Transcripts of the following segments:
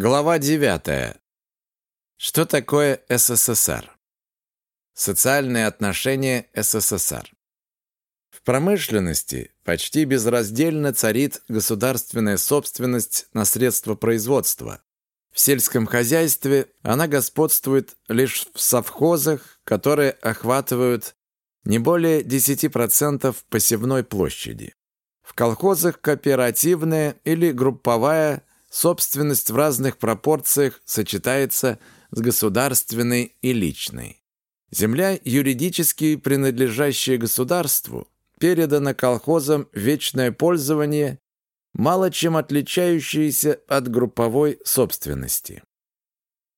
Глава 9. Что такое СССР? Социальные отношения СССР. В промышленности почти безраздельно царит государственная собственность на средства производства. В сельском хозяйстве она господствует лишь в совхозах, которые охватывают не более 10% посевной площади. В колхозах кооперативная или групповая собственность в разных пропорциях сочетается с государственной и личной. Земля, юридически принадлежащая государству, передана колхозам вечное пользование, мало чем отличающаяся от групповой собственности.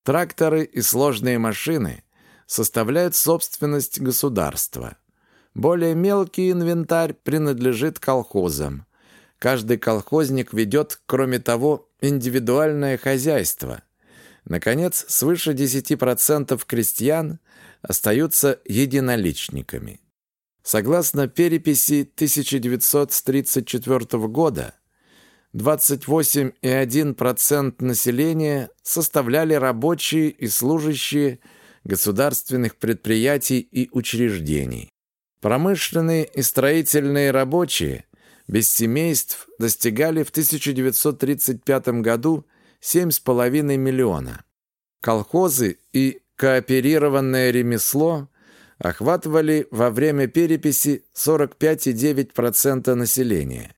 Тракторы и сложные машины составляют собственность государства. Более мелкий инвентарь принадлежит колхозам. Каждый колхозник ведет, кроме того, индивидуальное хозяйство. Наконец, свыше 10% крестьян остаются единоличниками. Согласно переписи 1934 года, 28,1% населения составляли рабочие и служащие государственных предприятий и учреждений. Промышленные и строительные рабочие без семейств достигали в 1935 году 7,5 миллиона. Колхозы и кооперированное ремесло охватывали во время переписи 45,9% населения.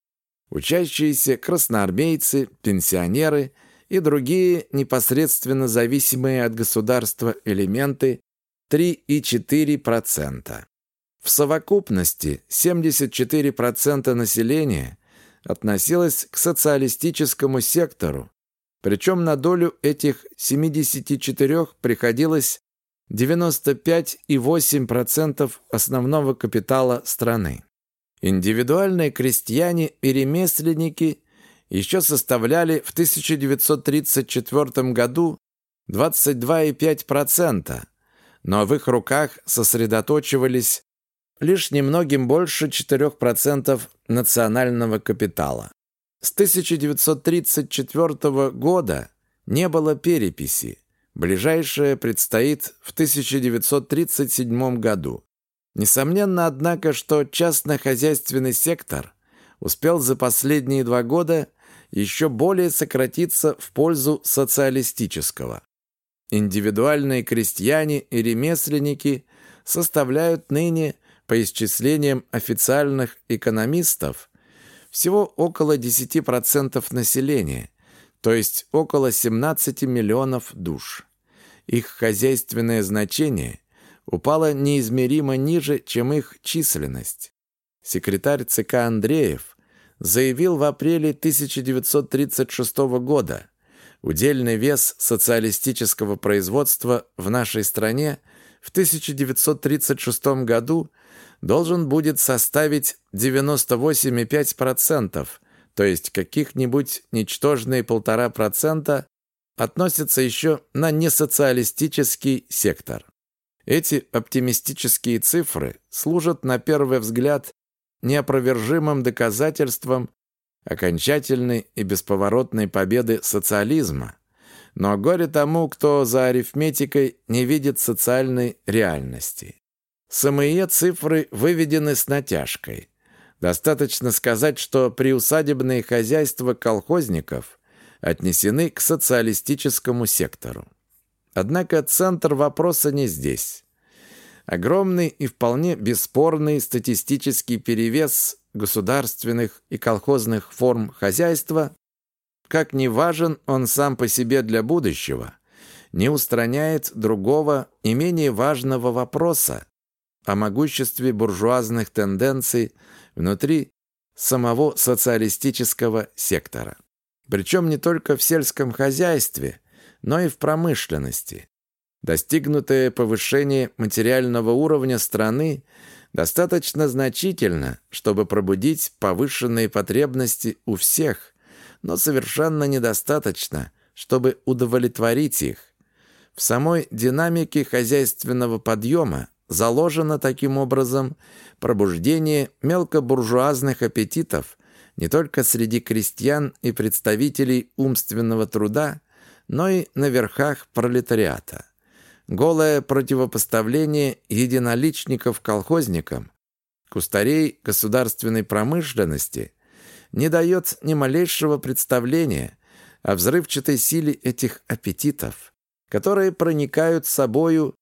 Учащиеся красноармейцы, пенсионеры и другие непосредственно зависимые от государства элементы 3,4%. В совокупности 74% населения относилось к социалистическому сектору, причем на долю этих 74 приходилось 95,8% основного капитала страны. Индивидуальные крестьяне и ремесленники еще составляли в 1934 году 22,5%, но в их руках сосредоточивались лишь немногим больше 4% национального капитала. С 1934 года не было переписи. Ближайшая предстоит в 1937 году. Несомненно, однако, что частно-хозяйственный сектор успел за последние два года еще более сократиться в пользу социалистического. Индивидуальные крестьяне и ремесленники составляют ныне по исчислениям официальных экономистов, всего около 10% населения, то есть около 17 миллионов душ. Их хозяйственное значение упало неизмеримо ниже, чем их численность. Секретарь ЦК Андреев заявил в апреле 1936 года, удельный вес социалистического производства в нашей стране в 1936 году – должен будет составить 98,5%, то есть каких-нибудь ничтожные полтора процента относятся еще на несоциалистический сектор. Эти оптимистические цифры служат на первый взгляд неопровержимым доказательством окончательной и бесповоротной победы социализма. Но горе тому, кто за арифметикой не видит социальной реальности. Самые цифры выведены с натяжкой. Достаточно сказать, что приусадебные хозяйства колхозников отнесены к социалистическому сектору. Однако центр вопроса не здесь. Огромный и вполне бесспорный статистический перевес государственных и колхозных форм хозяйства, как не важен он сам по себе для будущего, не устраняет другого и менее важного вопроса, о могуществе буржуазных тенденций внутри самого социалистического сектора. Причем не только в сельском хозяйстве, но и в промышленности. Достигнутое повышение материального уровня страны достаточно значительно, чтобы пробудить повышенные потребности у всех, но совершенно недостаточно, чтобы удовлетворить их. В самой динамике хозяйственного подъема Заложено таким образом пробуждение мелкобуржуазных аппетитов не только среди крестьян и представителей умственного труда, но и на верхах пролетариата. Голое противопоставление единоличников колхозникам, кустарей государственной промышленности не дает ни малейшего представления о взрывчатой силе этих аппетитов, которые проникают собою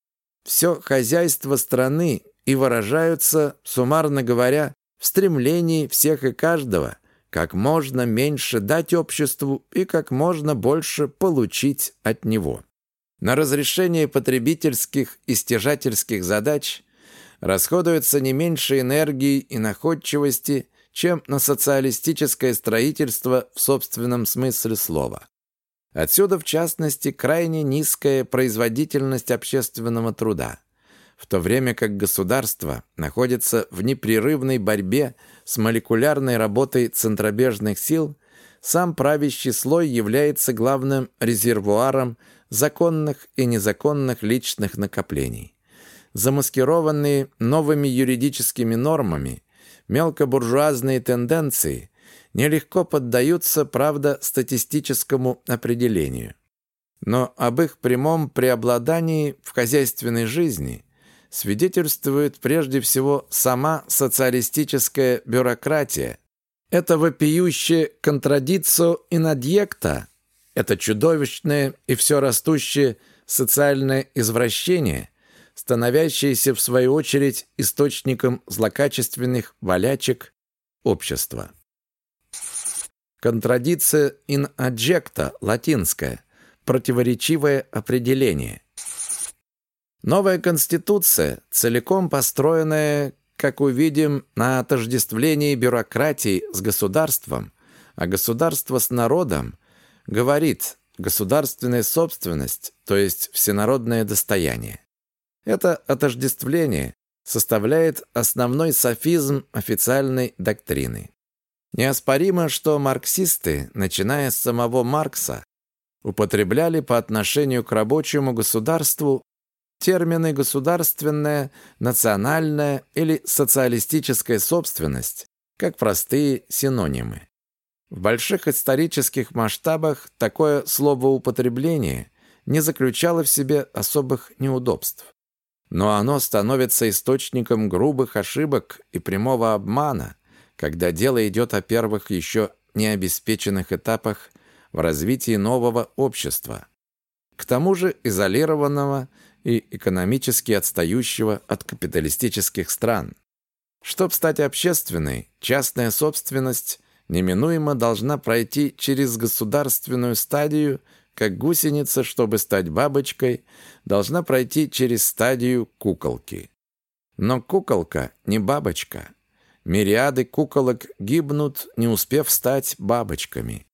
все хозяйство страны и выражаются, суммарно говоря, в стремлении всех и каждого как можно меньше дать обществу и как можно больше получить от него. На разрешение потребительских и стяжательских задач расходуется не меньше энергии и находчивости, чем на социалистическое строительство в собственном смысле слова. Отсюда, в частности, крайне низкая производительность общественного труда, в то время как государство находится в непрерывной борьбе с молекулярной работой центробежных сил, сам правящий слой является главным резервуаром законных и незаконных личных накоплений. Замаскированные новыми юридическими нормами, мелкобуржуазные тенденции нелегко поддаются, правда, статистическому определению. Но об их прямом преобладании в хозяйственной жизни свидетельствует прежде всего сама социалистическая бюрократия. Это вопиющее контрадицо инадьекта, это чудовищное и все растущее социальное извращение, становящееся в свою очередь источником злокачественных валячек общества. Контрадиция in adjecta, латинская, противоречивое определение. Новая конституция, целиком построенная, как увидим, на отождествлении бюрократии с государством, а государство с народом, говорит «государственная собственность, то есть всенародное достояние». Это отождествление составляет основной софизм официальной доктрины. Неоспоримо, что марксисты, начиная с самого Маркса, употребляли по отношению к рабочему государству термины «государственная», «национальная» или «социалистическая собственность» как простые синонимы. В больших исторических масштабах такое словоупотребление не заключало в себе особых неудобств. Но оно становится источником грубых ошибок и прямого обмана, когда дело идет о первых еще необеспеченных этапах в развитии нового общества. К тому же изолированного и экономически отстающего от капиталистических стран. Чтобы стать общественной, частная собственность неминуемо должна пройти через государственную стадию, как гусеница, чтобы стать бабочкой, должна пройти через стадию куколки. Но куколка не бабочка. Мириады куколок гибнут, не успев стать бабочками.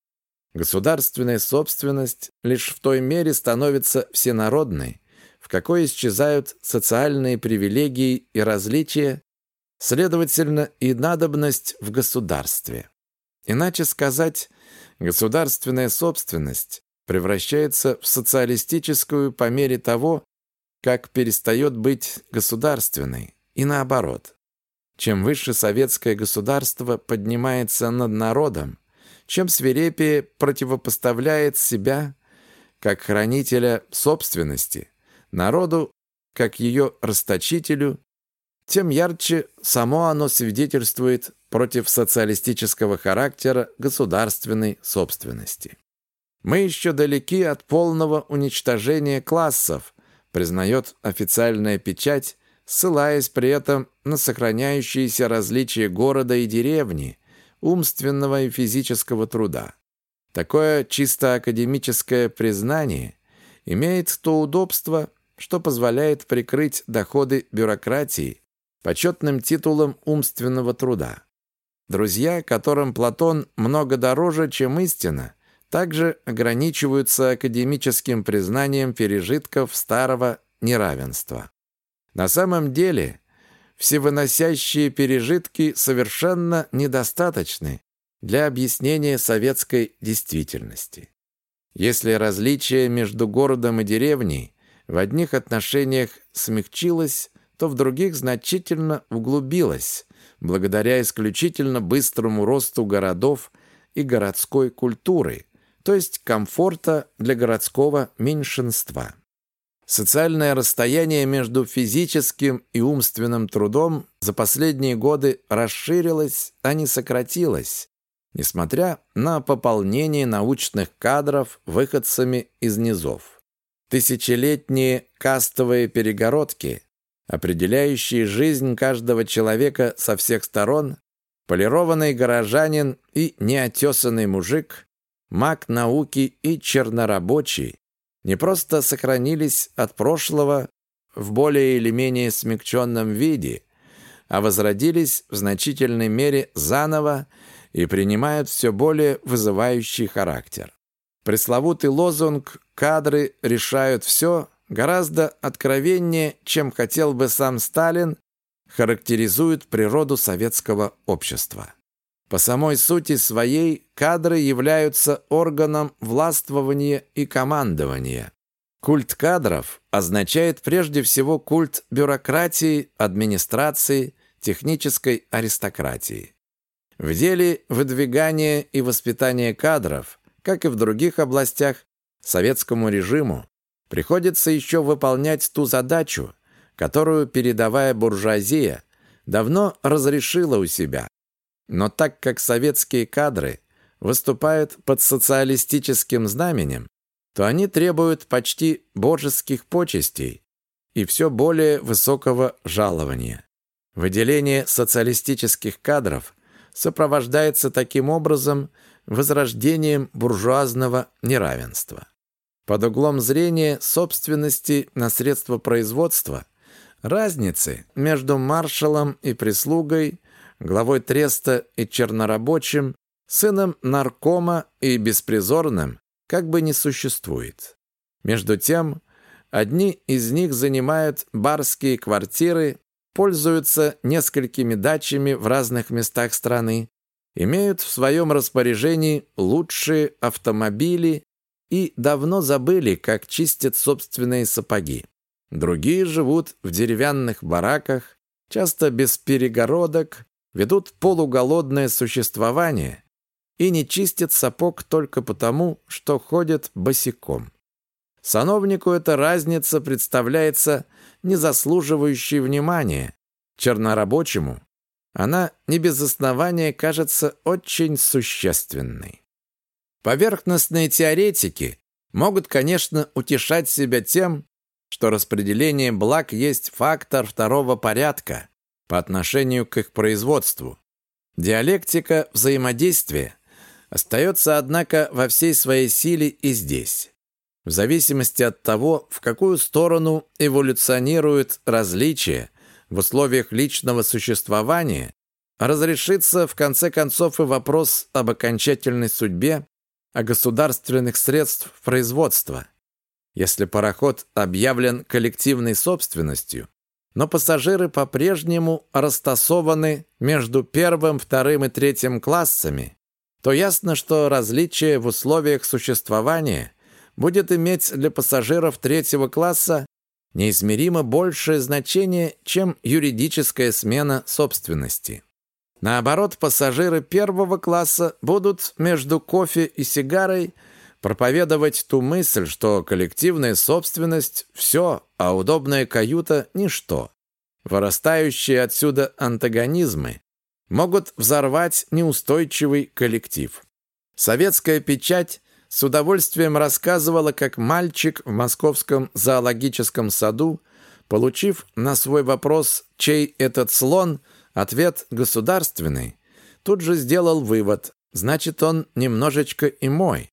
Государственная собственность лишь в той мере становится всенародной, в какой исчезают социальные привилегии и различия, следовательно, и надобность в государстве. Иначе сказать, государственная собственность превращается в социалистическую по мере того, как перестает быть государственной, и наоборот. Чем выше советское государство поднимается над народом, чем свирепее противопоставляет себя как хранителя собственности народу, как ее расточителю, тем ярче само оно свидетельствует против социалистического характера государственной собственности. Мы еще далеки от полного уничтожения классов, признает официальная печать ссылаясь при этом на сохраняющиеся различия города и деревни, умственного и физического труда. Такое чисто академическое признание имеет то удобство, что позволяет прикрыть доходы бюрократии почетным титулом умственного труда. Друзья, которым Платон много дороже, чем истина, также ограничиваются академическим признанием пережитков старого неравенства. На самом деле, всевыносящие пережитки совершенно недостаточны для объяснения советской действительности. Если различие между городом и деревней в одних отношениях смягчилось, то в других значительно углубилось, благодаря исключительно быстрому росту городов и городской культуры, то есть комфорта для городского меньшинства. Социальное расстояние между физическим и умственным трудом за последние годы расширилось, а не сократилось, несмотря на пополнение научных кадров выходцами из низов. Тысячелетние кастовые перегородки, определяющие жизнь каждого человека со всех сторон, полированный горожанин и неотесанный мужик, маг науки и чернорабочий, не просто сохранились от прошлого в более или менее смягченном виде, а возродились в значительной мере заново и принимают все более вызывающий характер. Пресловутый лозунг «кадры решают все» гораздо откровеннее, чем хотел бы сам Сталин, характеризует природу советского общества. По самой сути своей кадры являются органом властвования и командования. Культ кадров означает прежде всего культ бюрократии, администрации, технической аристократии. В деле выдвигания и воспитания кадров, как и в других областях, советскому режиму приходится еще выполнять ту задачу, которую передовая буржуазия давно разрешила у себя но так как советские кадры выступают под социалистическим знаменем, то они требуют почти божеских почестей и все более высокого жалования. Выделение социалистических кадров сопровождается таким образом возрождением буржуазного неравенства. Под углом зрения собственности на средства производства разницы между маршалом и прислугой главой треста и чернорабочим, сыном наркома и беспризорным как бы не существует. Между тем, одни из них занимают барские квартиры, пользуются несколькими дачами в разных местах страны, имеют в своем распоряжении лучшие автомобили и давно забыли, как чистят собственные сапоги. Другие живут в деревянных бараках, часто без перегородок, ведут полуголодное существование и не чистят сапог только потому, что ходят босиком. Сановнику эта разница представляется не заслуживающей внимания. Чернорабочему она не без основания кажется очень существенной. Поверхностные теоретики могут, конечно, утешать себя тем, что распределение благ есть фактор второго порядка, по отношению к их производству. Диалектика взаимодействия остается, однако, во всей своей силе и здесь. В зависимости от того, в какую сторону эволюционирует различие в условиях личного существования, разрешится в конце концов и вопрос об окончательной судьбе о государственных средств производства. Если пароход объявлен коллективной собственностью, но пассажиры по-прежнему растасованы между первым, вторым и третьим классами, то ясно, что различие в условиях существования будет иметь для пассажиров третьего класса неизмеримо большее значение, чем юридическая смена собственности. Наоборот, пассажиры первого класса будут между кофе и сигарой проповедовать ту мысль, что коллективная собственность – все, а удобная каюта – ничто. Вырастающие отсюда антагонизмы могут взорвать неустойчивый коллектив. Советская печать с удовольствием рассказывала, как мальчик в московском зоологическом саду, получив на свой вопрос «Чей этот слон?» ответ «Государственный», тут же сделал вывод «Значит, он немножечко и мой».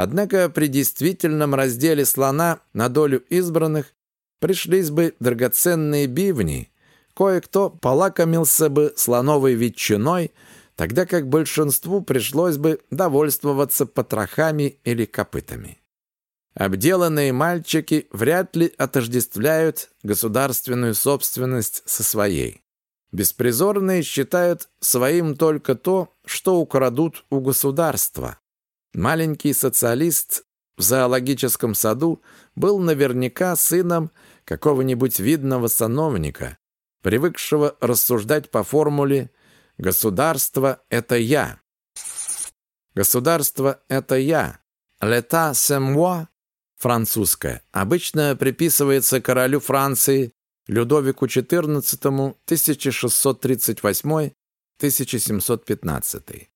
Однако при действительном разделе слона на долю избранных пришлись бы драгоценные бивни, кое-кто полакомился бы слоновой ветчиной, тогда как большинству пришлось бы довольствоваться потрохами или копытами. Обделанные мальчики вряд ли отождествляют государственную собственность со своей. Беспризорные считают своим только то, что украдут у государства. Маленький социалист в зоологическом саду был наверняка сыном какого-нибудь видного сановника, привыкшего рассуждать по формуле «государство – это я». Государство – это я, «l'état c'est moi» французское обычно приписывается королю Франции Людовику XIV 1638-1715.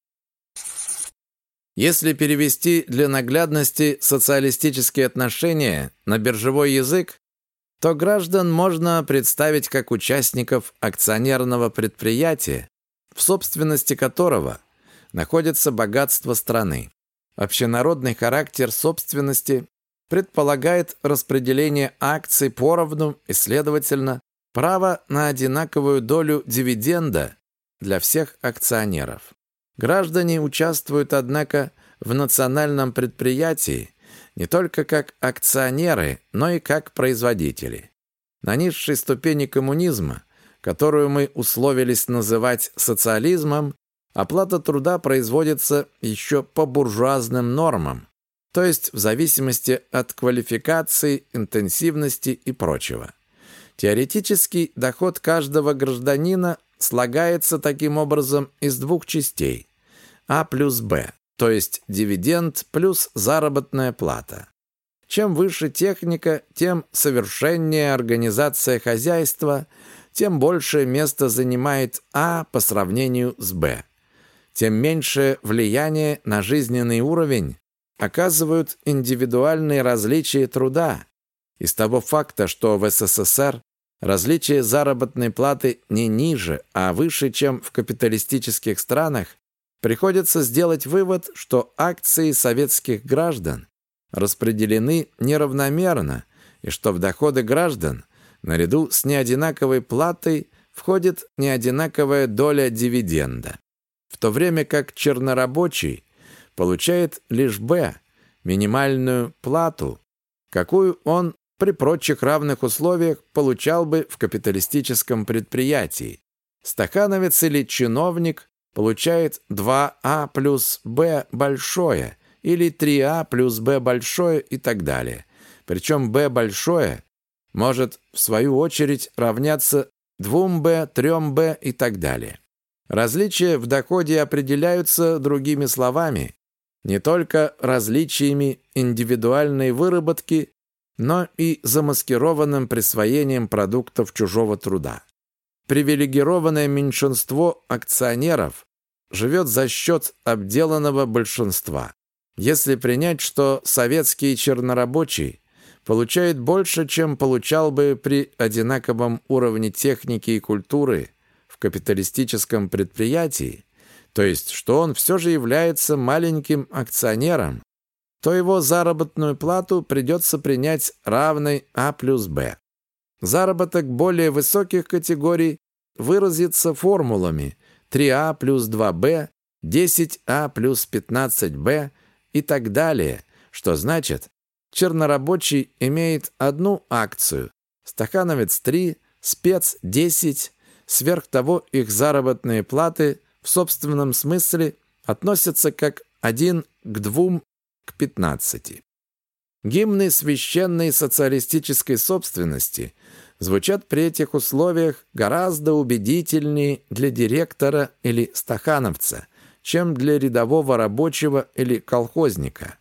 Если перевести для наглядности социалистические отношения на биржевой язык, то граждан можно представить как участников акционерного предприятия, в собственности которого находится богатство страны. Общенародный характер собственности предполагает распределение акций поровну и, следовательно, право на одинаковую долю дивиденда для всех акционеров. Граждане участвуют, однако, в национальном предприятии не только как акционеры, но и как производители. На низшей ступени коммунизма, которую мы условились называть социализмом, оплата труда производится еще по буржуазным нормам, то есть в зависимости от квалификации, интенсивности и прочего. Теоретический доход каждого гражданина слагается таким образом из двух частей А плюс Б, то есть дивиденд плюс заработная плата. Чем выше техника, тем совершеннее организация хозяйства, тем большее место занимает А по сравнению с Б. Тем меньшее влияние на жизненный уровень оказывают индивидуальные различия труда. Из того факта, что в СССР различие заработной платы не ниже, а выше, чем в капиталистических странах, приходится сделать вывод, что акции советских граждан распределены неравномерно и что в доходы граждан наряду с неодинаковой платой входит неодинаковая доля дивиденда, в то время как чернорабочий получает лишь Б, минимальную плату, какую он при прочих равных условиях получал бы в капиталистическом предприятии. Стахановец или чиновник получает 2А плюс Б большое или 3А плюс Б большое и так далее. Причем Б большое может, в свою очередь, равняться 2Б, 3Б и так далее. Различия в доходе определяются другими словами, не только различиями индивидуальной выработки, но и замаскированным присвоением продуктов чужого труда. Привилегированное меньшинство акционеров живет за счет обделанного большинства. Если принять, что советский чернорабочий получает больше, чем получал бы при одинаковом уровне техники и культуры в капиталистическом предприятии, то есть что он все же является маленьким акционером, то его заработную плату придется принять равной А плюс Б. Заработок более высоких категорий выразится формулами 3А плюс 2Б, 10А плюс 15Б и так далее, что значит, чернорабочий имеет одну акцию, стахановец 3, спец 10, сверх того их заработные платы в собственном смысле относятся как один к двум к пятнадцати. Гимны священной социалистической собственности звучат при этих условиях гораздо убедительнее для директора или стахановца, чем для рядового рабочего или колхозника.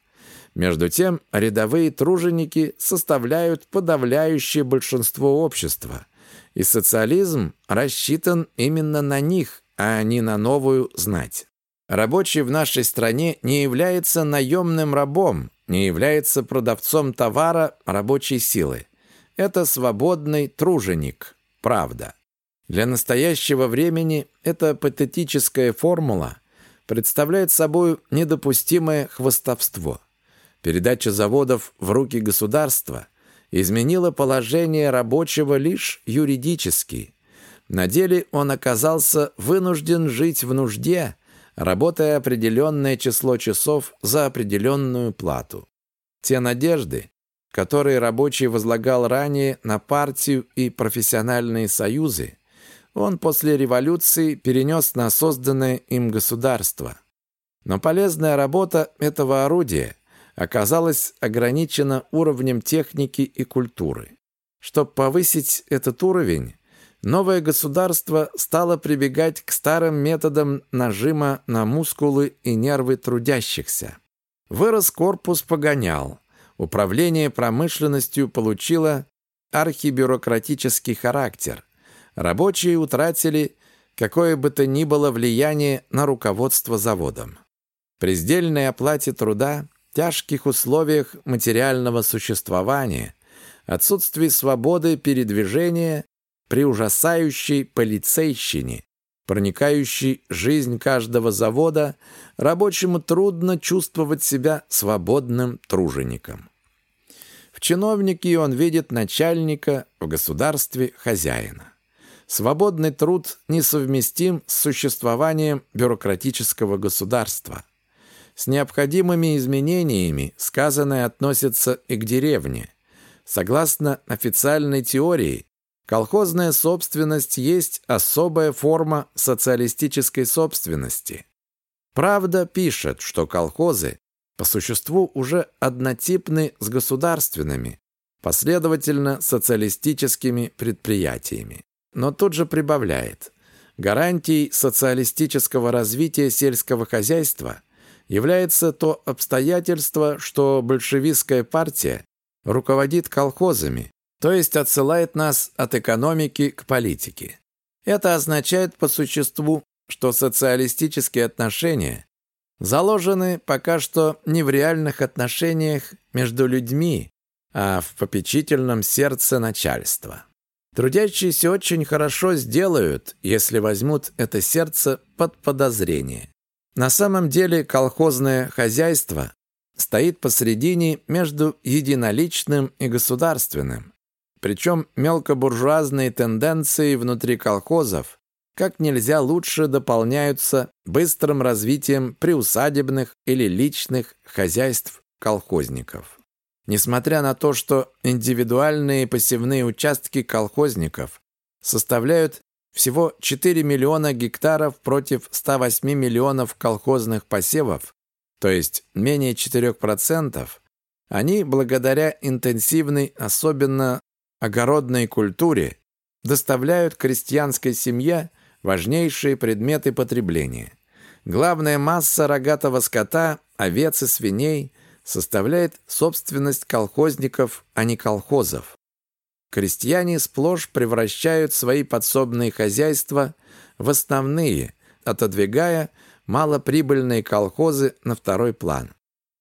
Между тем, рядовые труженики составляют подавляющее большинство общества, и социализм рассчитан именно на них, а не на новую знать. Рабочий в нашей стране не является наемным рабом, не является продавцом товара рабочей силы. Это свободный труженик, правда. Для настоящего времени эта патетическая формула представляет собой недопустимое хвостовство. Передача заводов в руки государства изменила положение рабочего лишь юридически – на деле он оказался вынужден жить в нужде, работая определенное число часов за определенную плату. Те надежды, которые рабочий возлагал ранее на партию и профессиональные союзы, он после революции перенес на созданное им государство. Но полезная работа этого орудия оказалась ограничена уровнем техники и культуры. Чтобы повысить этот уровень, новое государство стало прибегать к старым методам нажима на мускулы и нервы трудящихся. Вырос корпус погонял. Управление промышленностью получило архибюрократический характер. Рабочие утратили какое бы то ни было влияние на руководство заводом. При сдельной оплате труда, тяжких условиях материального существования, отсутствии свободы передвижения, при ужасающей полицейщине, проникающей жизнь каждого завода, рабочему трудно чувствовать себя свободным тружеником. В чиновнике он видит начальника, в государстве хозяина. Свободный труд несовместим с существованием бюрократического государства. С необходимыми изменениями сказанное относится и к деревне. Согласно официальной теории, колхозная собственность есть особая форма социалистической собственности. Правда пишет, что колхозы по существу уже однотипны с государственными, последовательно социалистическими предприятиями. Но тут же прибавляет, гарантией социалистического развития сельского хозяйства является то обстоятельство, что большевистская партия руководит колхозами, то есть отсылает нас от экономики к политике. Это означает по существу, что социалистические отношения заложены пока что не в реальных отношениях между людьми, а в попечительном сердце начальства. Трудящиеся очень хорошо сделают, если возьмут это сердце под подозрение. На самом деле колхозное хозяйство стоит посредине между единоличным и государственным. Причем мелкобуржуазные тенденции внутри колхозов как нельзя лучше дополняются быстрым развитием приусадебных или личных хозяйств колхозников. Несмотря на то, что индивидуальные посевные участки колхозников составляют всего 4 миллиона гектаров против 108 миллионов колхозных посевов, то есть менее 4%, они, благодаря интенсивной, особенно огородной культуре, доставляют крестьянской семье важнейшие предметы потребления. Главная масса рогатого скота, овец и свиней составляет собственность колхозников, а не колхозов. Крестьяне сплошь превращают свои подсобные хозяйства в основные, отодвигая малоприбыльные колхозы на второй план.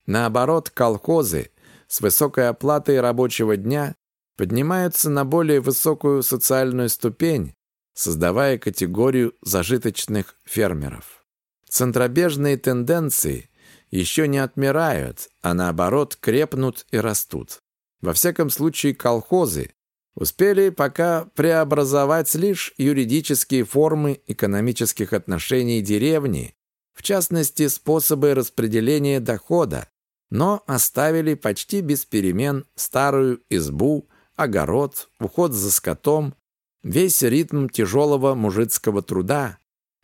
Наоборот, колхозы с высокой оплатой рабочего дня поднимаются на более высокую социальную ступень, создавая категорию зажиточных фермеров. Центробежные тенденции еще не отмирают, а наоборот крепнут и растут. Во всяком случае, колхозы успели пока преобразовать лишь юридические формы экономических отношений деревни, в частности, способы распределения дохода, но оставили почти без перемен старую избу, огород, уход за скотом, весь ритм тяжелого мужицкого труда,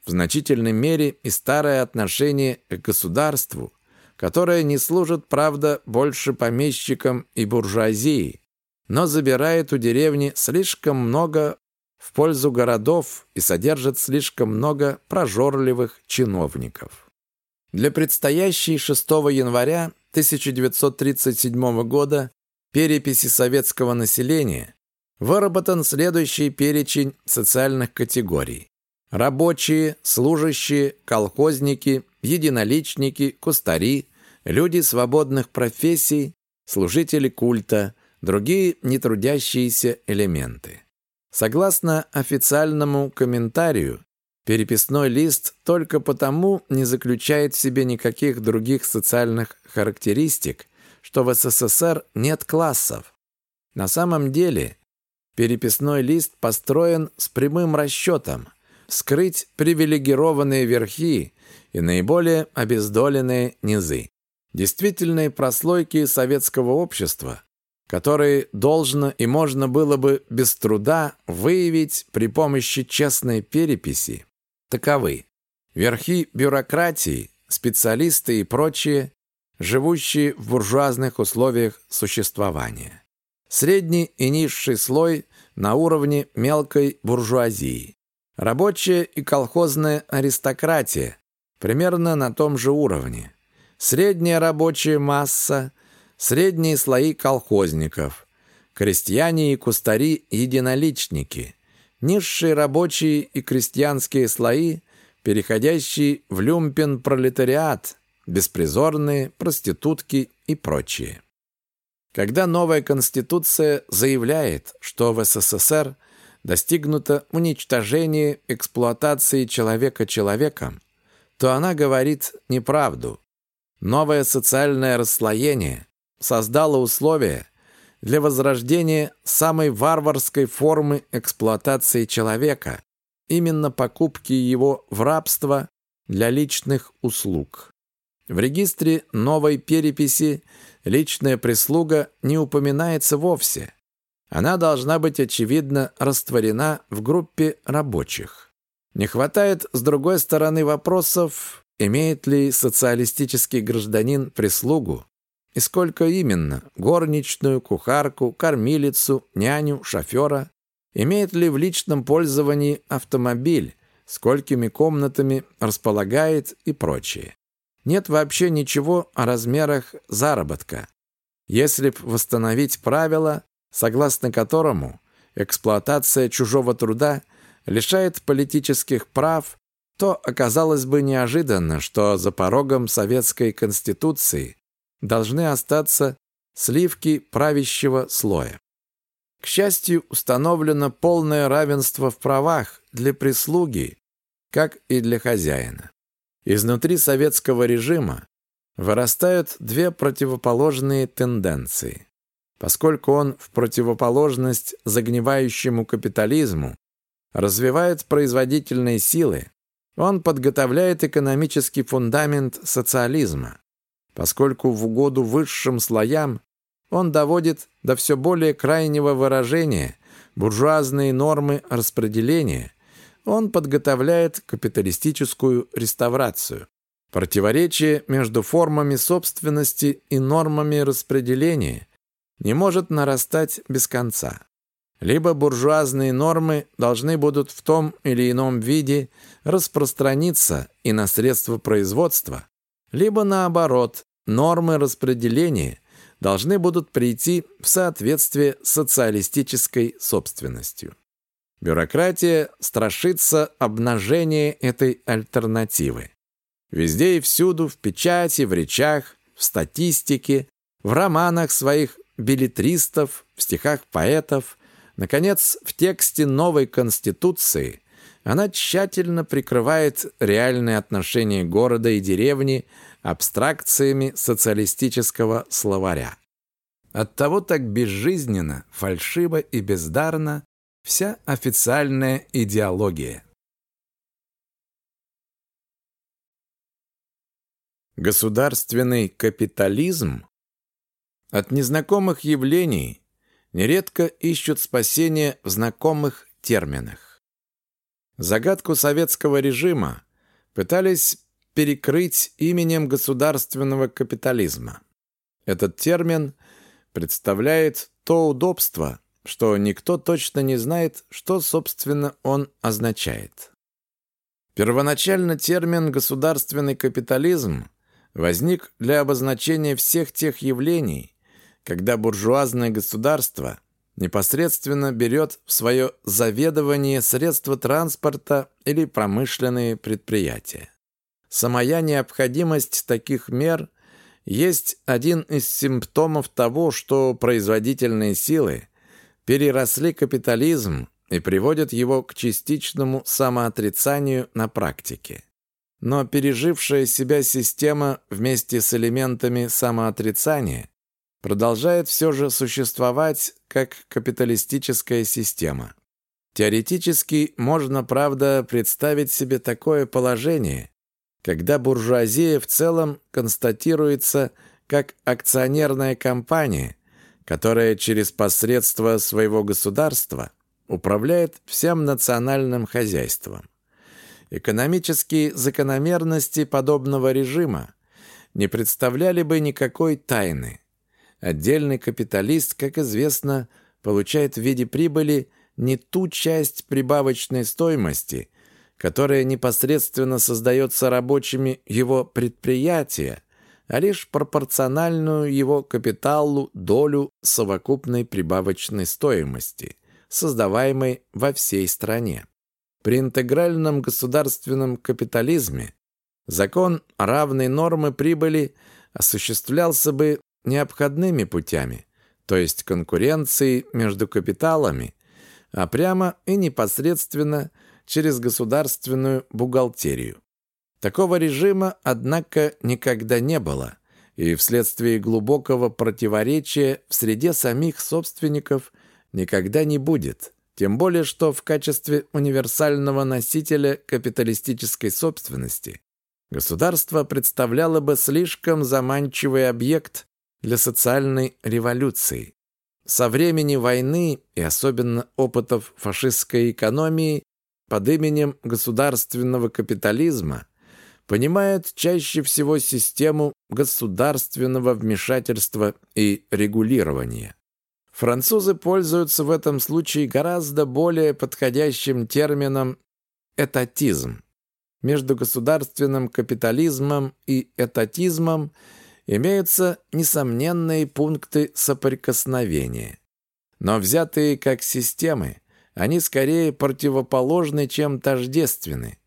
в значительной мере и старое отношение к государству, которое не служит, правда, больше помещикам и буржуазии, но забирает у деревни слишком много в пользу городов и содержит слишком много прожорливых чиновников. Для предстоящей 6 января 1937 года переписи советского населения выработан следующий перечень социальных категорий. Рабочие, служащие, колхозники, единоличники, кустари, люди свободных профессий, служители культа, другие нетрудящиеся элементы. Согласно официальному комментарию, переписной лист только потому не заключает в себе никаких других социальных характеристик, что в СССР нет классов. На самом деле, переписной лист построен с прямым расчетом скрыть привилегированные верхи и наиболее обездоленные низы. Действительные прослойки советского общества, которые должно и можно было бы без труда выявить при помощи честной переписи, таковы. Верхи бюрократии, специалисты и прочие живущие в буржуазных условиях существования. Средний и низший слой на уровне мелкой буржуазии. Рабочая и колхозная аристократия примерно на том же уровне. средняя рабочая масса, средние слои колхозников, крестьяне и кустари – единоличники, низшие рабочие и крестьянские слои, переходящие в люмпен-пролетариат, беспризорные, проститутки и прочие. Когда новая конституция заявляет, что в СССР достигнуто уничтожение эксплуатации человека человеком, то она говорит неправду. Новое социальное расслоение создало условия для возрождения самой варварской формы эксплуатации человека, именно покупки его в рабство для личных услуг. В регистре новой переписи личная прислуга не упоминается вовсе. Она должна быть, очевидно, растворена в группе рабочих. Не хватает, с другой стороны, вопросов, имеет ли социалистический гражданин прислугу, и сколько именно – горничную, кухарку, кормилицу, няню, шофера, имеет ли в личном пользовании автомобиль, сколькими комнатами располагает и прочее. Нет вообще ничего о размерах заработка. Если б восстановить правила, согласно которому эксплуатация чужого труда лишает политических прав, то оказалось бы неожиданно, что за порогом Советской Конституции должны остаться сливки правящего слоя. К счастью, установлено полное равенство в правах для прислуги, как и для хозяина. Изнутри советского режима вырастают две противоположные тенденции. Поскольку он в противоположность загнивающему капитализму развивает производительные силы, он подготовляет экономический фундамент социализма. Поскольку в угоду высшим слоям он доводит до все более крайнего выражения буржуазные нормы распределения, он подготовляет капиталистическую реставрацию. Противоречие между формами собственности и нормами распределения не может нарастать без конца. Либо буржуазные нормы должны будут в том или ином виде распространиться и на средства производства, либо наоборот, нормы распределения должны будут прийти в соответствие с социалистической собственностью. Бюрократия страшится обнажения этой альтернативы. Везде и всюду, в печати, в речах, в статистике, в романах своих билетристов, в стихах поэтов, наконец, в тексте новой Конституции она тщательно прикрывает реальные отношения города и деревни абстракциями социалистического словаря. Оттого так безжизненно, фальшиво и бездарно вся официальная идеология. Государственный капитализм от незнакомых явлений нередко ищут спасение в знакомых терминах. Загадку советского режима пытались перекрыть именем государственного капитализма. Этот термин представляет то удобство, что никто точно не знает, что, собственно, он означает. Первоначально термин «государственный капитализм» возник для обозначения всех тех явлений, когда буржуазное государство непосредственно берет в свое заведование средства транспорта или промышленные предприятия. Самая необходимость таких мер есть один из симптомов того, что производительные силы – переросли капитализм и приводят его к частичному самоотрицанию на практике. Но пережившая себя система вместе с элементами самоотрицания продолжает все же существовать как капиталистическая система. Теоретически можно, правда, представить себе такое положение, когда буржуазия в целом констатируется как акционерная компания, которая через посредство своего государства управляет всем национальным хозяйством. Экономические закономерности подобного режима не представляли бы никакой тайны. Отдельный капиталист, как известно, получает в виде прибыли не ту часть прибавочной стоимости, которая непосредственно создается рабочими его предприятия, а лишь пропорциональную его капиталу долю совокупной прибавочной стоимости, создаваемой во всей стране. При интегральном государственном капитализме закон равной нормы прибыли осуществлялся бы необходными путями, то есть конкуренцией между капиталами, а прямо и непосредственно через государственную бухгалтерию. Такого режима, однако, никогда не было, и вследствие глубокого противоречия в среде самих собственников никогда не будет. Тем более, что в качестве универсального носителя капиталистической собственности государство представляло бы слишком заманчивый объект для социальной революции. Со времени войны и особенно опытов фашистской экономии под именем государственного капитализма понимают чаще всего систему государственного вмешательства и регулирования. Французы пользуются в этом случае гораздо более подходящим термином «этатизм». Между государственным капитализмом и этатизмом имеются несомненные пункты соприкосновения. Но взятые как системы, они скорее противоположны, чем тождественны.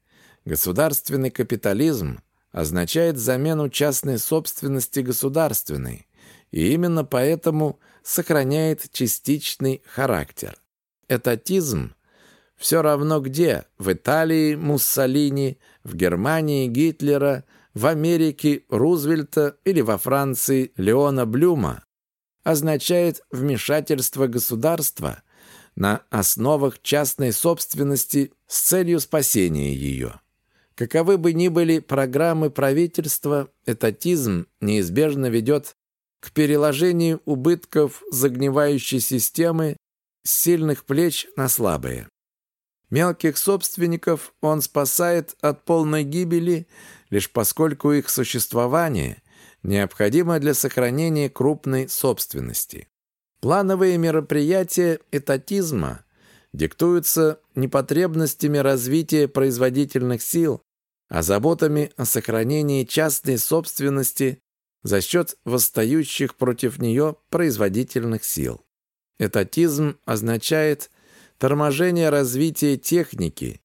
Государственный капитализм означает замену частной собственности государственной, и именно поэтому сохраняет частичный характер. Этатизм все равно где – в Италии Муссолини, в Германии Гитлера, в Америке Рузвельта или во Франции Леона Блюма – означает вмешательство государства на основах частной собственности с целью спасения ее. Каковы бы ни были программы правительства, этатизм неизбежно ведет к переложению убытков загнивающей системы с сильных плеч на слабые. Мелких собственников он спасает от полной гибели, лишь поскольку их существование необходимо для сохранения крупной собственности. Плановые мероприятия этатизма диктуются непотребностями развития производительных сил, а заботами о сохранении частной собственности за счет восстающих против нее производительных сил. Этатизм означает торможение развития техники,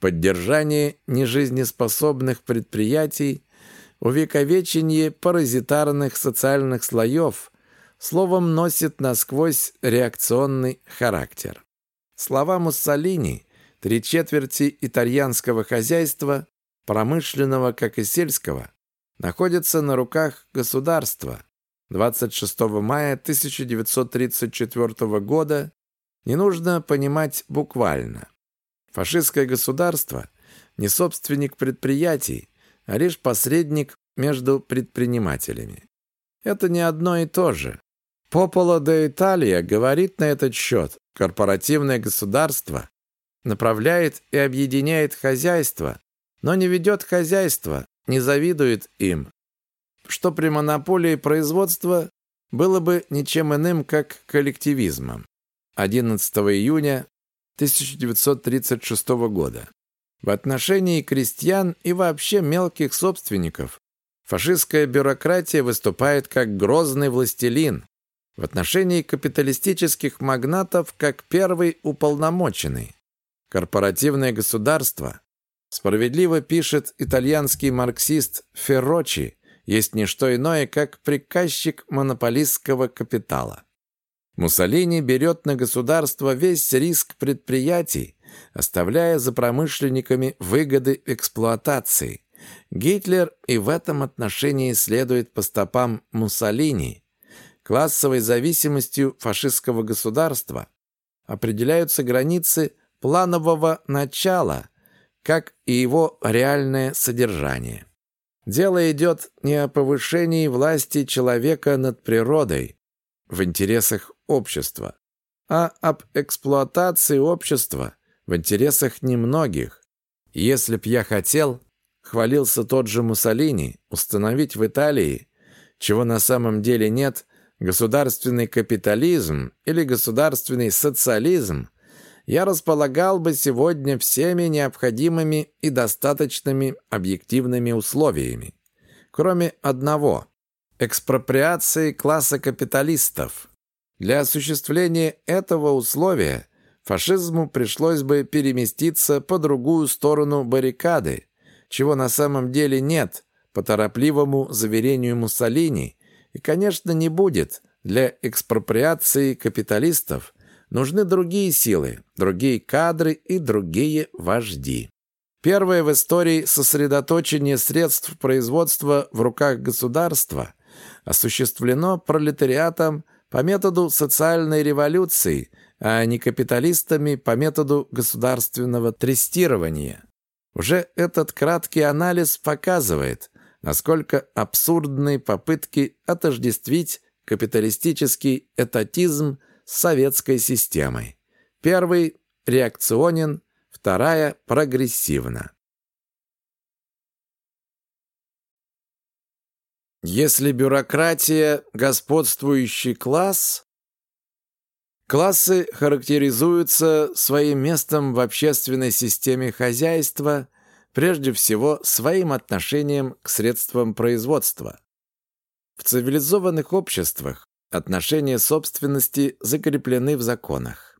поддержание нежизнеспособных предприятий, увековечение паразитарных социальных слоев, словом, носит насквозь реакционный характер. Слова Муссолини, три четверти итальянского хозяйства промышленного, как и сельского, находится на руках государства. 26 мая 1934 года не нужно понимать буквально. Фашистское государство не собственник предприятий, а лишь посредник между предпринимателями. Это не одно и то же. Пополо де Италия говорит на этот счет. Корпоративное государство направляет и объединяет хозяйство, но не ведет хозяйство, не завидует им, что при монополии производства было бы ничем иным, как коллективизмом. 11 июня 1936 года. В отношении крестьян и вообще мелких собственников фашистская бюрократия выступает как грозный властелин, в отношении капиталистических магнатов как первый уполномоченный. Корпоративное государство Справедливо пишет итальянский марксист Феррочи, есть не что иное, как приказчик монополистского капитала. Муссолини берет на государство весь риск предприятий, оставляя за промышленниками выгоды эксплуатации. Гитлер и в этом отношении следует по стопам Муссолини. Классовой зависимостью фашистского государства определяются границы планового начала – как и его реальное содержание. Дело идет не о повышении власти человека над природой в интересах общества, а об эксплуатации общества в интересах немногих. Если б я хотел, хвалился тот же Муссолини, установить в Италии, чего на самом деле нет, государственный капитализм или государственный социализм, я располагал бы сегодня всеми необходимыми и достаточными объективными условиями, кроме одного экспроприации класса капиталистов. Для осуществления этого условия фашизму пришлось бы переместиться по другую сторону баррикады, чего на самом деле нет, по торопливому заверению Муссолини, и, конечно, не будет. Для экспроприации капиталистов нужны другие силы, другие кадры и другие вожди. Первое в истории сосредоточение средств производства в руках государства осуществлено пролетариатом по методу социальной революции, а не капиталистами по методу государственного трестирования. Уже этот краткий анализ показывает, насколько абсурдны попытки отождествить капиталистический этатизм с советской системой. Первый – реакционен, вторая – прогрессивна. Если бюрократия – господствующий класс, классы характеризуются своим местом в общественной системе хозяйства, прежде всего своим отношением к средствам производства. В цивилизованных обществах отношения собственности закреплены в законах.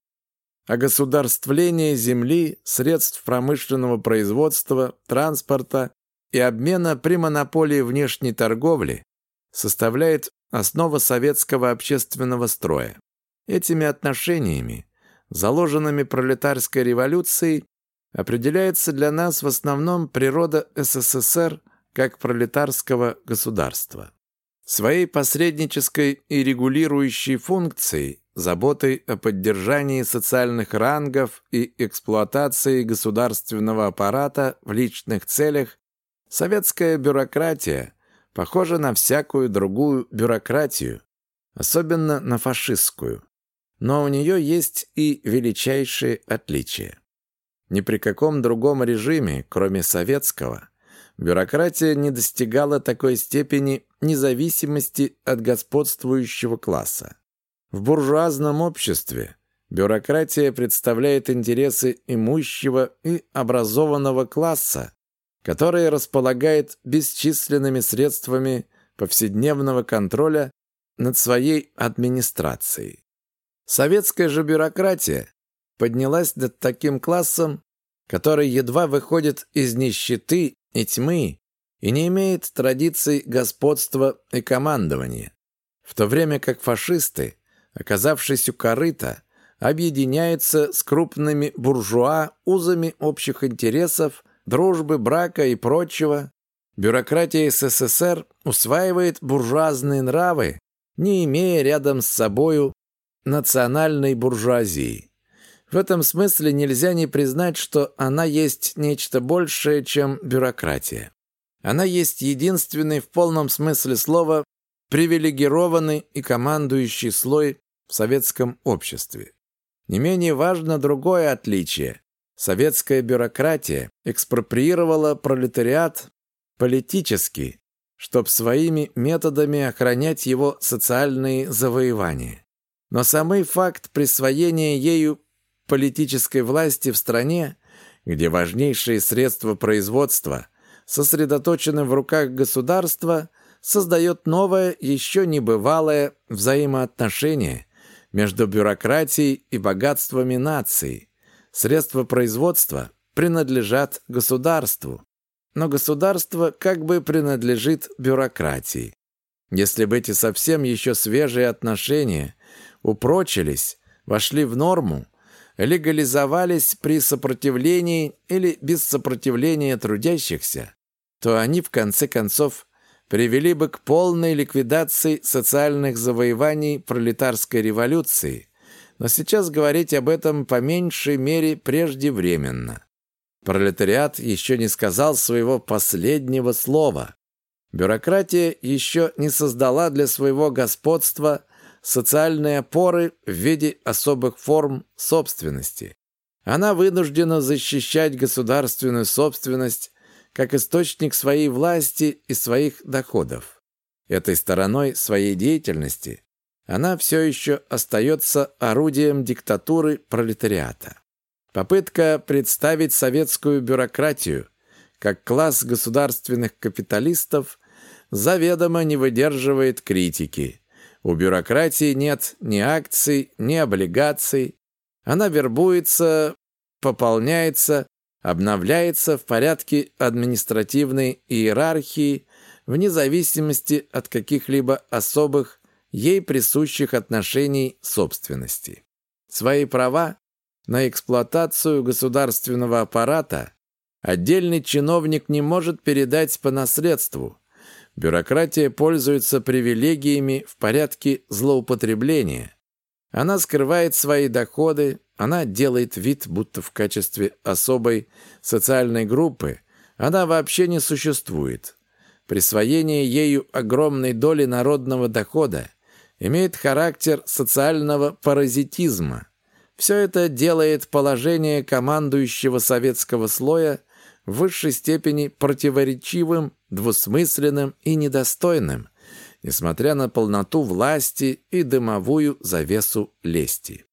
А государствление земли, средств промышленного производства, транспорта и обмена при монополии внешней торговли составляет основа советского общественного строя. Этими отношениями, заложенными пролетарской революцией, определяется для нас в основном природа СССР как пролетарского государства. Своей посреднической и регулирующей функцией, заботой о поддержании социальных рангов и эксплуатации государственного аппарата в личных целях Советская бюрократия похожа на всякую другую бюрократию, особенно на фашистскую. Но у нее есть и величайшие отличия. Ни при каком другом режиме, кроме советского, бюрократия не достигала такой степени независимости от господствующего класса. В буржуазном обществе бюрократия представляет интересы имущего и образованного класса, который располагает бесчисленными средствами повседневного контроля над своей администрацией. Советская же бюрократия поднялась над таким классом, который едва выходит из нищеты и тьмы и не имеет традиций господства и командования, в то время как фашисты, оказавшись у корыта, объединяются с крупными буржуа узами общих интересов дружбы, брака и прочего, бюрократия СССР усваивает буржуазные нравы, не имея рядом с собою национальной буржуазии. В этом смысле нельзя не признать, что она есть нечто большее, чем бюрократия. Она есть единственный в полном смысле слова привилегированный и командующий слой в советском обществе. Не менее важно другое отличие. Советская бюрократия экспроприировала пролетариат политически, чтобы своими методами охранять его социальные завоевания. Но самый факт присвоения ею политической власти в стране, где важнейшие средства производства сосредоточены в руках государства, создает новое, еще небывалое взаимоотношение между бюрократией и богатствами нации, Средства производства принадлежат государству, но государство как бы принадлежит бюрократии. Если бы эти совсем еще свежие отношения упрочились, вошли в норму, легализовались при сопротивлении или без сопротивления трудящихся, то они в конце концов привели бы к полной ликвидации социальных завоеваний пролетарской революции, но сейчас говорить об этом по меньшей мере преждевременно. Пролетариат еще не сказал своего последнего слова. Бюрократия еще не создала для своего господства социальные опоры в виде особых форм собственности. Она вынуждена защищать государственную собственность как источник своей власти и своих доходов. Этой стороной своей деятельности она все еще остается орудием диктатуры пролетариата. Попытка представить советскую бюрократию как класс государственных капиталистов заведомо не выдерживает критики. У бюрократии нет ни акций, ни облигаций. Она вербуется, пополняется, обновляется в порядке административной иерархии вне зависимости от каких-либо особых ей присущих отношений собственности. Свои права на эксплуатацию государственного аппарата отдельный чиновник не может передать по наследству. Бюрократия пользуется привилегиями в порядке злоупотребления. Она скрывает свои доходы, она делает вид, будто в качестве особой социальной группы она вообще не существует. Присвоение ею огромной доли народного дохода имеет характер социального паразитизма. Все это делает положение командующего советского слоя в высшей степени противоречивым, двусмысленным и недостойным, несмотря на полноту власти и дымовую завесу лести.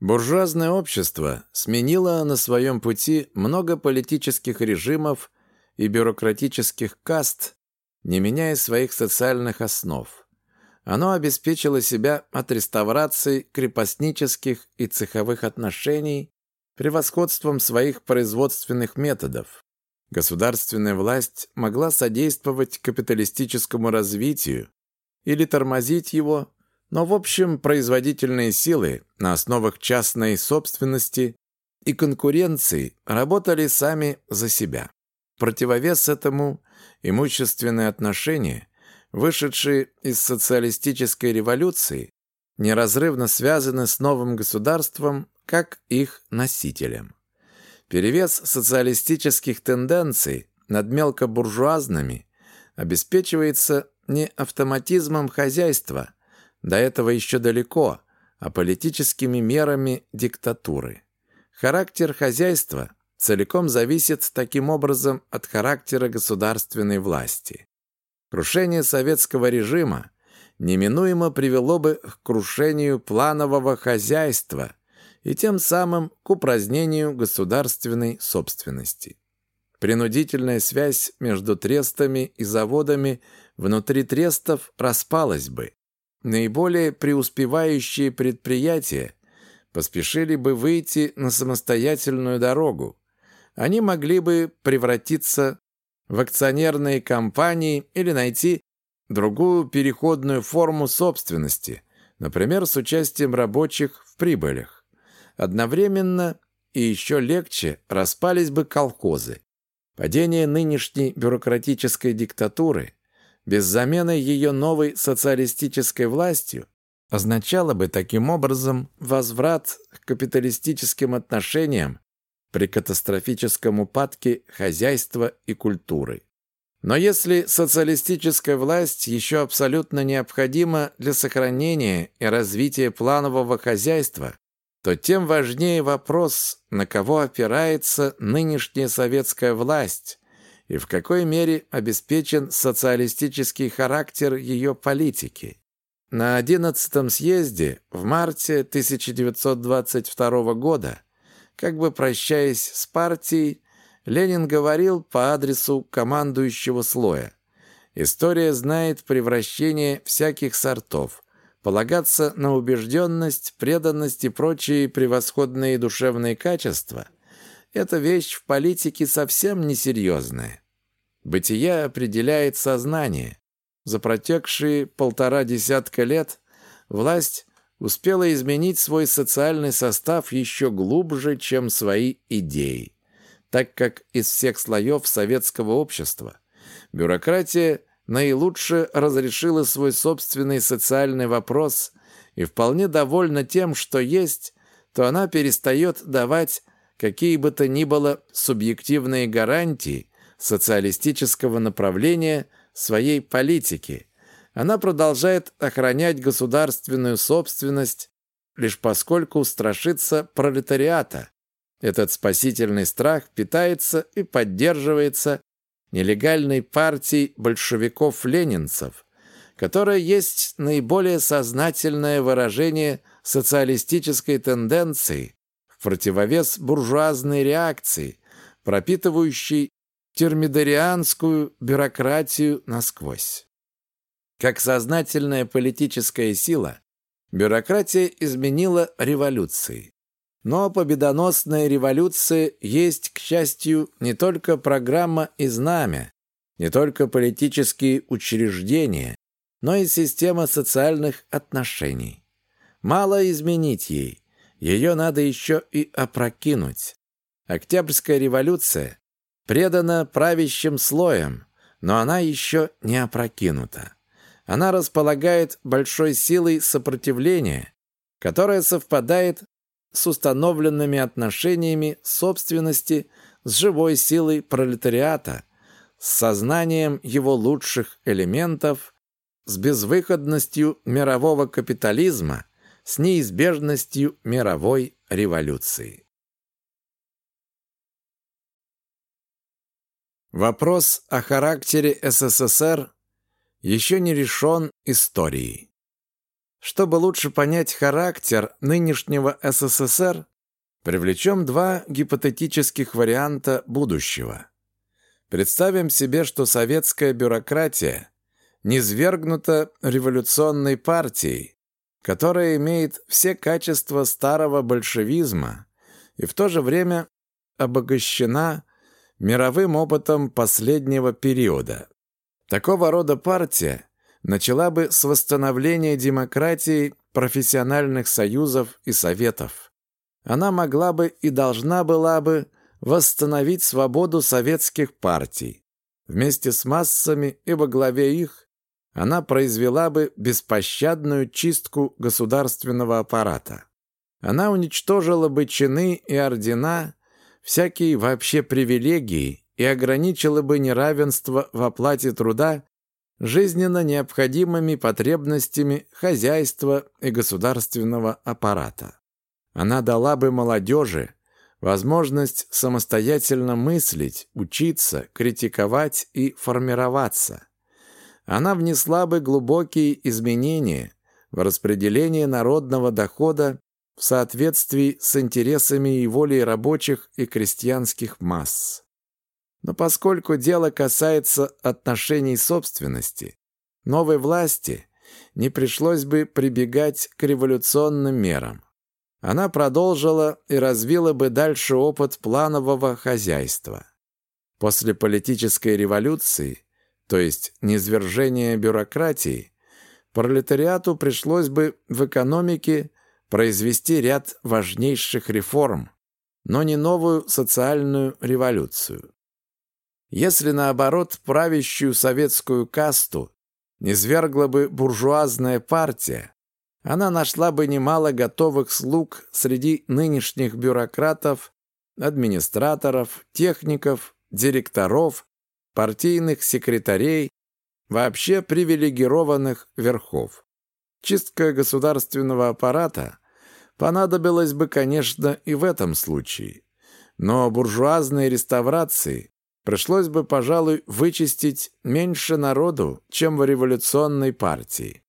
Буржуазное общество сменило на своем пути много политических режимов и бюрократических каст, не меняя своих социальных основ. Оно обеспечило себя от реставрации крепостнических и цеховых отношений превосходством своих производственных методов. Государственная власть могла содействовать капиталистическому развитию или тормозить его, но в общем производительные силы на основах частной собственности и конкуренции работали сами за себя. Противовес этому имущественные отношения, вышедшие из социалистической революции, неразрывно связаны с новым государством как их носителем. Перевес социалистических тенденций над мелкобуржуазными обеспечивается не автоматизмом хозяйства – до этого еще далеко, а политическими мерами диктатуры. Характер хозяйства целиком зависит таким образом от характера государственной власти. Крушение советского режима неминуемо привело бы к крушению планового хозяйства и тем самым к упразднению государственной собственности. Принудительная связь между трестами и заводами внутри трестов распалась бы, Наиболее преуспевающие предприятия поспешили бы выйти на самостоятельную дорогу. Они могли бы превратиться в акционерные компании или найти другую переходную форму собственности, например, с участием рабочих в прибылях. Одновременно и еще легче распались бы колхозы. Падение нынешней бюрократической диктатуры без замены ее новой социалистической властью означало бы таким образом возврат к капиталистическим отношениям при катастрофическом упадке хозяйства и культуры. Но если социалистическая власть еще абсолютно необходима для сохранения и развития планового хозяйства, то тем важнее вопрос, на кого опирается нынешняя советская власть, и в какой мере обеспечен социалистический характер ее политики. На 11-м съезде в марте 1922 года, как бы прощаясь с партией, Ленин говорил по адресу командующего слоя. История знает превращение всяких сортов. Полагаться на убежденность, преданность и прочие превосходные душевные качества – эта вещь в политике совсем несерьезная. Бытие определяет сознание. За протекшие полтора десятка лет власть успела изменить свой социальный состав еще глубже, чем свои идеи, так как из всех слоев советского общества бюрократия наилучше разрешила свой собственный социальный вопрос и вполне довольна тем, что есть, то она перестает давать какие бы то ни было субъективные гарантии социалистического направления своей политики. Она продолжает охранять государственную собственность, лишь поскольку страшится пролетариата. Этот спасительный страх питается и поддерживается нелегальной партией большевиков-ленинцев, которая есть наиболее сознательное выражение социалистической тенденции, противовес буржуазной реакции, пропитывающей термидорианскую бюрократию насквозь. Как сознательная политическая сила, бюрократия изменила революции. Но победоносная революция есть, к счастью, не только программа и знамя, не только политические учреждения, но и система социальных отношений. Мало изменить ей, ее надо еще и опрокинуть. Октябрьская революция предана правящим слоям, но она еще не опрокинута. Она располагает большой силой сопротивления, которая совпадает с установленными отношениями собственности с живой силой пролетариата, с сознанием его лучших элементов, с безвыходностью мирового капитализма, с неизбежностью мировой революции. Вопрос о характере СССР еще не решен историей. Чтобы лучше понять характер нынешнего СССР, привлечем два гипотетических варианта будущего. Представим себе, что советская бюрократия низвергнута революционной партией, которая имеет все качества старого большевизма и в то же время обогащена мировым опытом последнего периода. Такого рода партия начала бы с восстановления демократии профессиональных союзов и советов. Она могла бы и должна была бы восстановить свободу советских партий. Вместе с массами и во главе их она произвела бы беспощадную чистку государственного аппарата. Она уничтожила бы чины и ордена, всякие вообще привилегии и ограничила бы неравенство в оплате труда жизненно необходимыми потребностями хозяйства и государственного аппарата. Она дала бы молодежи возможность самостоятельно мыслить, учиться, критиковать и формироваться. Она внесла бы глубокие изменения в распределение народного дохода в соответствии с интересами и волей рабочих и крестьянских масс. Но поскольку дело касается отношений собственности, новой власти не пришлось бы прибегать к революционным мерам. Она продолжила и развила бы дальше опыт планового хозяйства. После политической революции, то есть низвержения бюрократии, пролетариату пришлось бы в экономике произвести ряд важнейших реформ, но не новую социальную революцию. Если, наоборот, правящую советскую касту не свергла бы буржуазная партия, она нашла бы немало готовых слуг среди нынешних бюрократов, администраторов, техников, директоров, партийных секретарей, вообще привилегированных верхов. Чистка государственного аппарата понадобилась бы, конечно, и в этом случае. Но буржуазной реставрации пришлось бы, пожалуй, вычистить меньше народу, чем в революционной партии.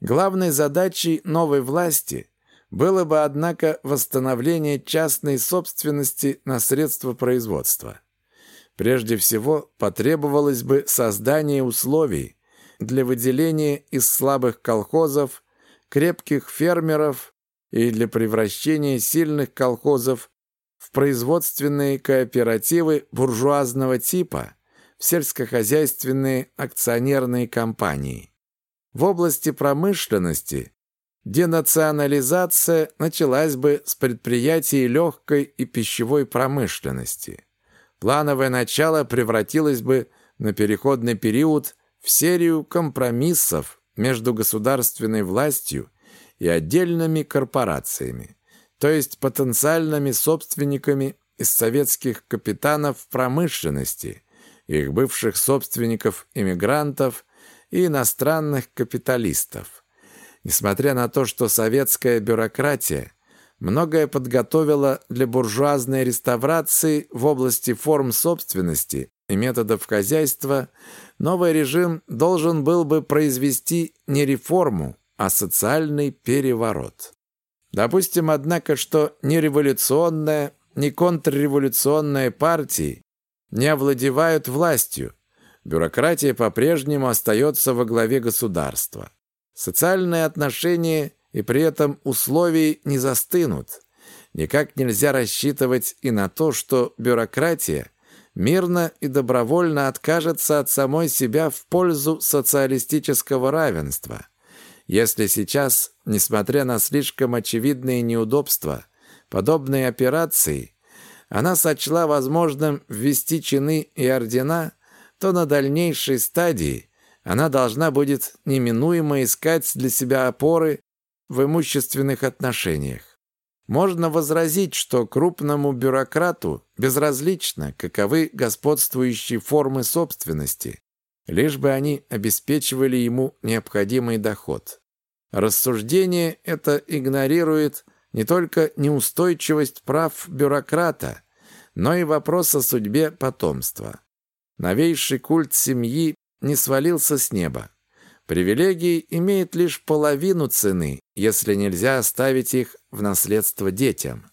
Главной задачей новой власти было бы, однако, восстановление частной собственности на средства производства. Прежде всего, потребовалось бы создание условий для выделения из слабых колхозов крепких фермеров и для превращения сильных колхозов в производственные кооперативы буржуазного типа, в сельскохозяйственные акционерные компании. В области промышленности денационализация началась бы с предприятий легкой и пищевой промышленности. Плановое начало превратилось бы на переходный период в серию компромиссов между государственной властью и отдельными корпорациями то есть потенциальными собственниками из советских капитанов промышленности, их бывших собственников-иммигрантов и иностранных капиталистов. Несмотря на то, что советская бюрократия многое подготовила для буржуазной реставрации в области форм собственности и методов хозяйства, новый режим должен был бы произвести не реформу, а социальный переворот. Допустим, однако, что ни революционная, ни контрреволюционная партии не овладевают властью, Бюрократия по-прежнему остается во главе государства. Социальные отношения и при этом условия не застынут. Никак нельзя рассчитывать и на то, что бюрократия мирно и добровольно откажется от самой себя в пользу социалистического равенства. Если сейчас, несмотря на слишком очевидные неудобства, подобные операции, она сочла возможным ввести чины и ордена, то на дальнейшей стадии она должна будет неминуемо искать для себя опоры в имущественных отношениях. Можно возразить, что крупному бюрократу безразлично, каковы господствующие формы собственности, лишь бы они обеспечивали ему необходимый доход. Рассуждение это игнорирует не только неустойчивость прав бюрократа, но и вопрос о судьбе потомства. Новейший культ семьи не свалился с неба. Привилегии имеют лишь половину цены, если нельзя оставить их в наследство детям.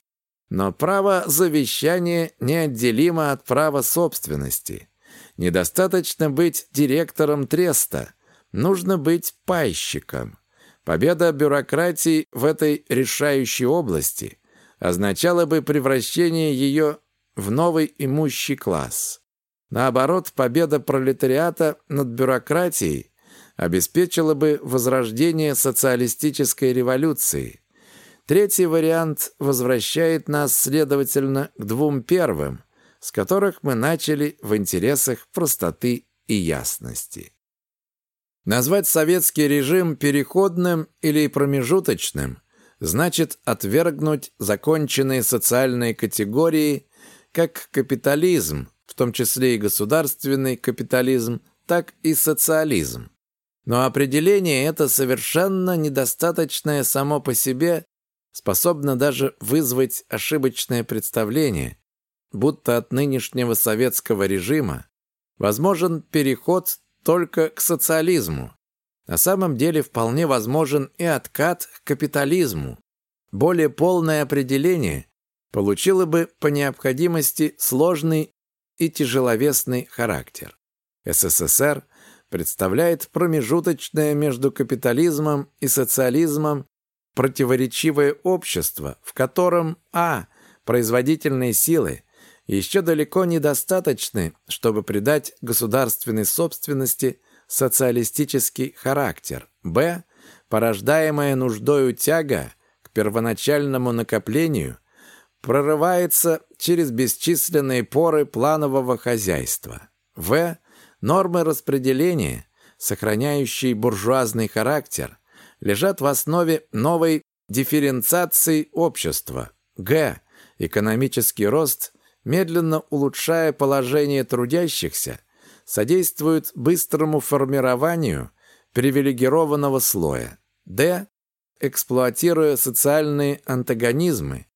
Но право завещания неотделимо от права собственности. Недостаточно быть директором треста, нужно быть пайщиком. Победа бюрократии в этой решающей области означала бы превращение ее в новый имущий класс. Наоборот, победа пролетариата над бюрократией обеспечила бы возрождение социалистической революции. Третий вариант возвращает нас, следовательно, к двум первым, с которых мы начали в интересах простоты и ясности. Назвать советский режим переходным или промежуточным значит отвергнуть законченные социальные категории как капитализм, в том числе и государственный капитализм, так и социализм. Но определение это совершенно недостаточное само по себе способно даже вызвать ошибочное представление, будто от нынешнего советского режима возможен переход только к социализму. На самом деле вполне возможен и откат к капитализму. Более полное определение получило бы по необходимости сложный и тяжеловесный характер. СССР – представляет промежуточное между капитализмом и социализмом противоречивое общество, в котором а. производительные силы еще далеко недостаточны, чтобы придать государственной собственности социалистический характер, б. порождаемая нуждою тяга к первоначальному накоплению прорывается через бесчисленные поры планового хозяйства, в Нормы распределения, сохраняющие буржуазный характер, лежат в основе новой дифференциации общества. Г. Экономический рост, медленно улучшая положение трудящихся, содействует быстрому формированию привилегированного слоя. Д. Эксплуатируя социальные антагонизмы,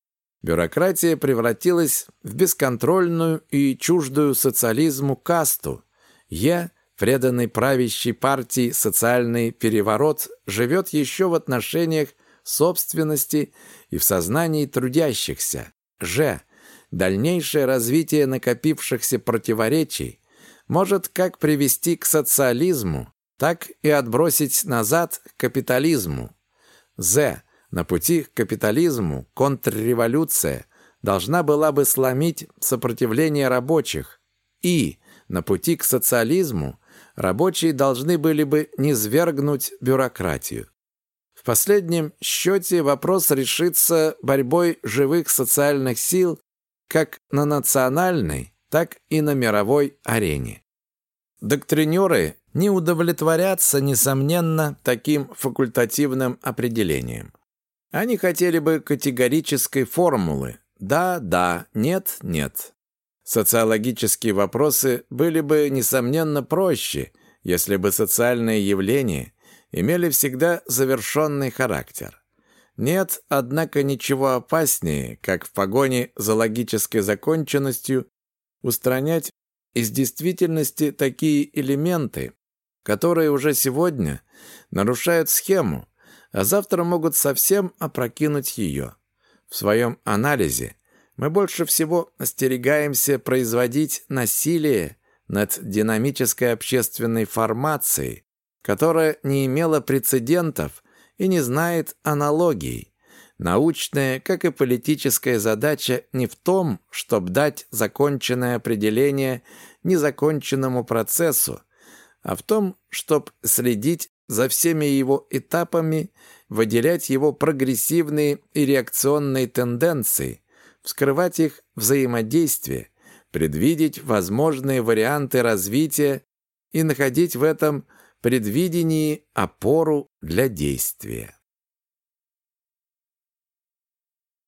бюрократия превратилась в бесконтрольную и чуждую социализму касту, я, преданный правящей партии социальный переворот, живет еще в отношениях собственности и в сознании трудящихся. Ж. Дальнейшее развитие накопившихся противоречий может как привести к социализму, так и отбросить назад к капитализму. З. На пути к капитализму контрреволюция должна была бы сломить сопротивление рабочих. И на пути к социализму рабочие должны были бы низвергнуть бюрократию. В последнем счете вопрос решится борьбой живых социальных сил как на национальной, так и на мировой арене. Доктринеры не удовлетворятся, несомненно, таким факультативным определением. Они хотели бы категорической формулы «да-да», «нет-нет». Социологические вопросы были бы, несомненно, проще, если бы социальные явления имели всегда завершенный характер. Нет, однако, ничего опаснее, как в погоне за логической законченностью устранять из действительности такие элементы, которые уже сегодня нарушают схему, а завтра могут совсем опрокинуть ее. В своем анализе мы больше всего остерегаемся производить насилие над динамической общественной формацией, которая не имела прецедентов и не знает аналогий. Научная, как и политическая задача не в том, чтобы дать законченное определение незаконченному процессу, а в том, чтобы следить за всеми его этапами, выделять его прогрессивные и реакционные тенденции, вскрывать их взаимодействие, предвидеть возможные варианты развития и находить в этом предвидении опору для действия.